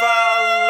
follow.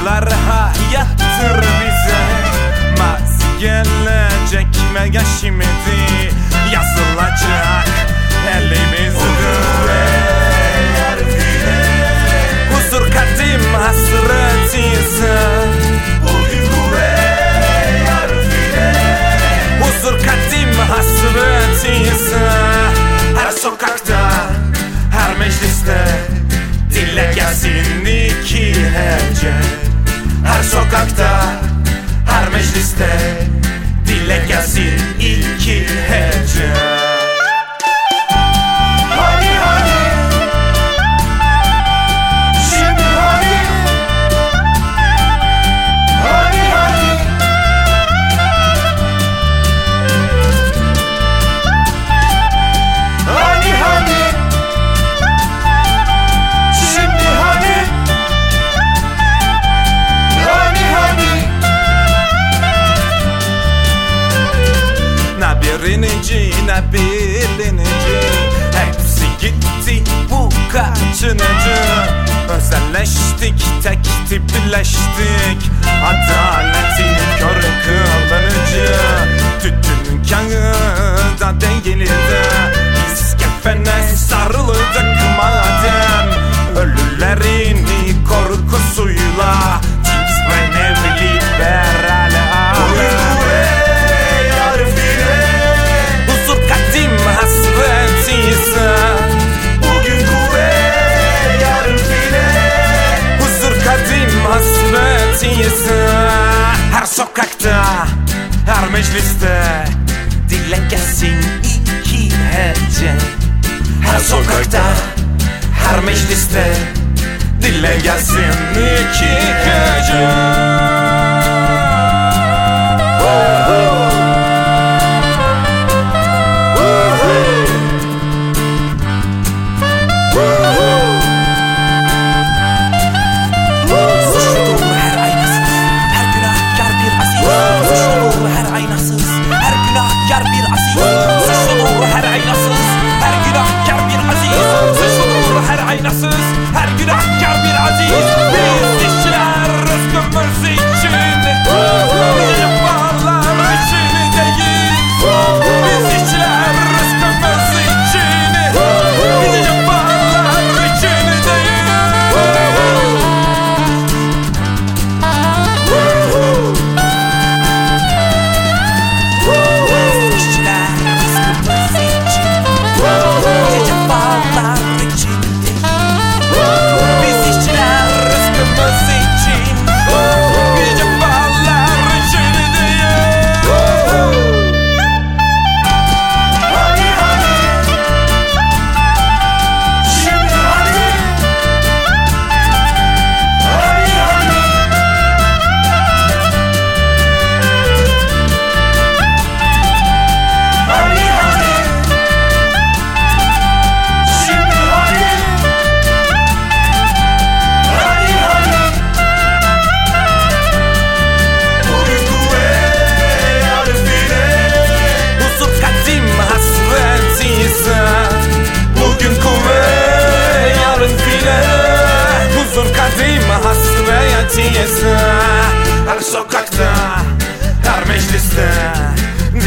Aşklar hayattır bize. Mas gelecek mi geçmedi açınacı Özelleştik tek tipleştik Adaletin kör kılınıcı Tütün kağıda değildi. Biz kefene sarıldık. mecliste Dile gelsin iki gücüm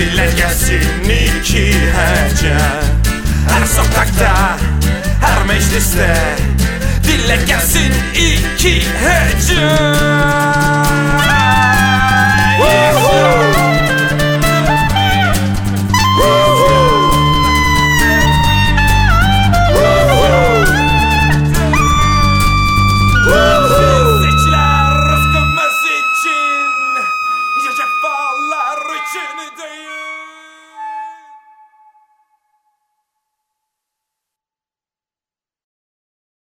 Dillər gəlsin iki həcə Hər sokakta, hər meclisdə Dillər gəlsin iki həcə